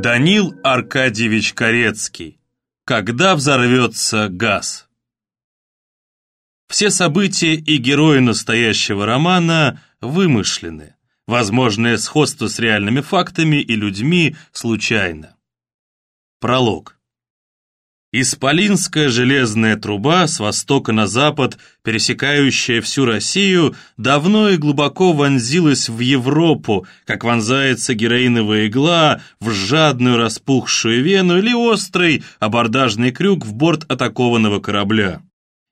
Данил Аркадьевич Корецкий. Когда взорвется газ? Все события и герои настоящего романа вымышлены. Возможное сходство с реальными фактами и людьми случайно. Пролог. Исполинская железная труба с востока на запад, пересекающая всю Россию, давно и глубоко вонзилась в Европу, как вонзается героиновая игла в жадную распухшую вену или острый абордажный крюк в борт атакованного корабля.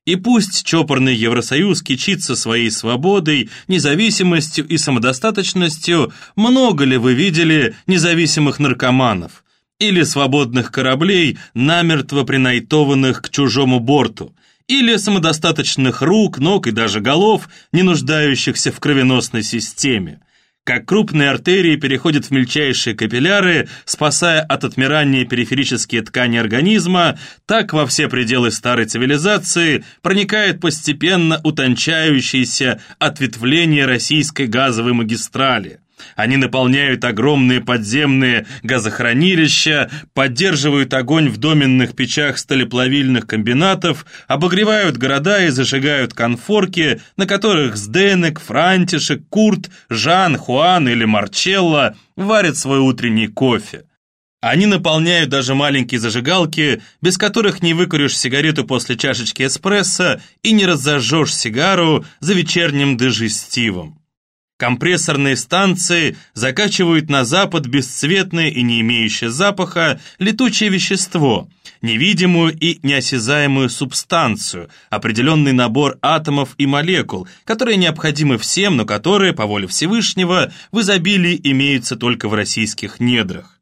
И пусть чопорный Евросоюз кичится своей свободой, независимостью и самодостаточностью, много ли вы видели независимых наркоманов – или свободных кораблей, намертво принайтованных к чужому борту, или самодостаточных рук, ног и даже голов, не нуждающихся в кровеносной системе. Как крупные артерии переходят в мельчайшие капилляры, спасая от отмирания периферические ткани организма, так во все пределы старой цивилизации проникает постепенно утончающееся ответвление российской газовой магистрали – они наполняют огромные подземные газохранилища, поддерживают огонь в доменных печах сталеплавильных комбинатов, обогревают города и зажигают конфорки, на которых Сденек, Франтишек, Курт, Жан, Хуан или Марчелло варят свой утренний кофе. Они наполняют даже маленькие зажигалки, без которых не выкуришь сигарету после чашечки эспрессо и не разожжешь сигару за вечерним дежестивом. Компрессорные станции закачивают на запад бесцветное и не имеющее запаха летучее вещество, невидимую и неосязаемую субстанцию, определенный набор атомов и молекул, которые необходимы всем, но которые, по воле Всевышнего, в изобилии имеются только в российских недрах.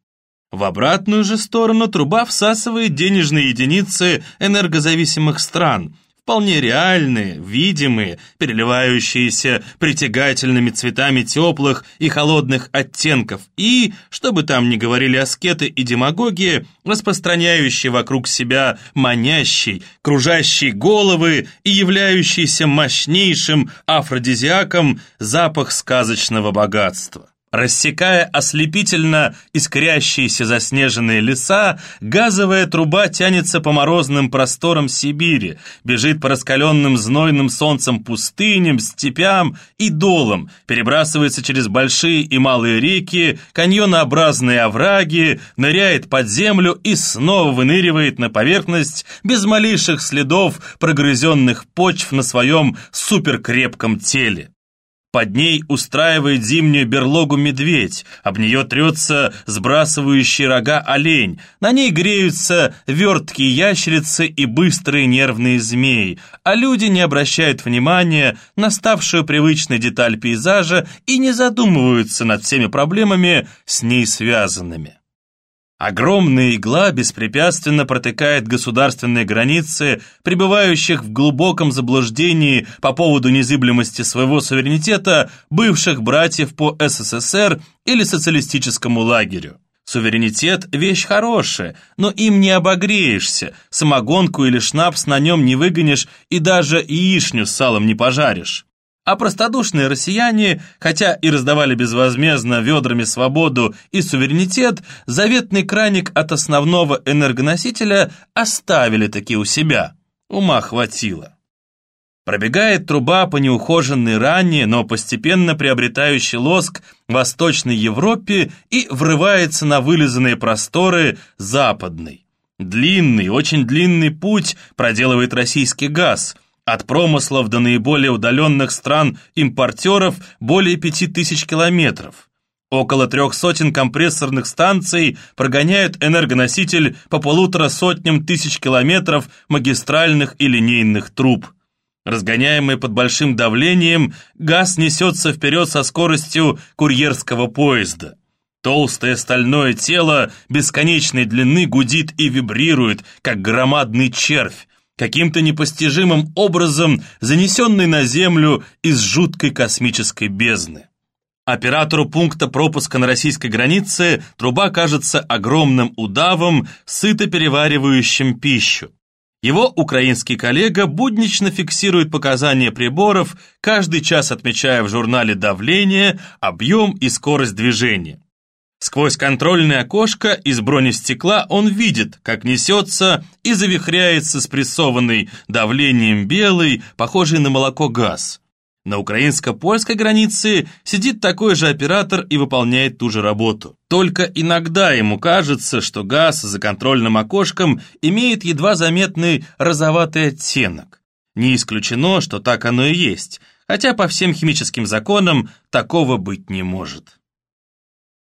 В обратную же сторону труба всасывает денежные единицы энергозависимых стран – вполне реальные, видимые, переливающиеся притягательными цветами теплых и холодных оттенков и, что бы там ни говорили аскеты и демагоги, распространяющие вокруг себя манящий, кружащий головы и являющийся мощнейшим афродизиаком запах сказочного богатства. Рассекая ослепительно искрящиеся заснеженные леса, газовая труба тянется по морозным просторам Сибири, бежит по раскаленным знойным солнцем пустыням, степям и долам, перебрасывается через большие и малые реки, каньонообразные овраги, ныряет под землю и снова выныривает на поверхность без малейших следов прогрызенных почв на своем суперкрепком теле. Под ней устраивает зимнюю берлогу медведь, об нее трется сбрасывающий рога олень, на ней греются верткие ящерицы и быстрые нервные змеи, а люди не обращают внимания на ставшую привычной деталь пейзажа и не задумываются над всеми проблемами с ней связанными. Огромная игла беспрепятственно протыкает государственные границы, пребывающих в глубоком заблуждении по поводу незыблемости своего суверенитета бывших братьев по СССР или социалистическому лагерю. Суверенитет – вещь хорошая, но им не обогреешься, самогонку или шнапс на нем не выгонишь и даже яичню с салом не пожаришь. А простодушные россияне, хотя и раздавали безвозмездно ведрами свободу и суверенитет, заветный краник от основного энергоносителя оставили таки у себя. Ума хватило. Пробегает труба по неухоженной ранее, но постепенно приобретающей лоск Восточной Европе и врывается на вылизанные просторы Западной. Длинный, очень длинный путь проделывает российский газ – от промыслов до наиболее удаленных стран импортеров более пяти тысяч километров. Около трех сотен компрессорных станций прогоняют энергоноситель по полутора сотням тысяч километров магистральных и линейных труб. Разгоняемый под большим давлением, газ несется вперед со скоростью курьерского поезда. Толстое стальное тело бесконечной длины гудит и вибрирует, как громадный червь, каким-то непостижимым образом занесенный на Землю из жуткой космической бездны. Оператору пункта пропуска на российской границе труба кажется огромным удавом, сыто переваривающим пищу. Его украинский коллега буднично фиксирует показания приборов, каждый час отмечая в журнале давление, объем и скорость движения. Сквозь контрольное окошко из бронестекла он видит, как несется и завихряется спрессованный давлением белый, похожий на молоко газ. На украинско-польской границе сидит такой же оператор и выполняет ту же работу. Только иногда ему кажется, что газ за контрольным окошком имеет едва заметный розоватый оттенок. Не исключено, что так оно и есть, хотя по всем химическим законам такого быть не может.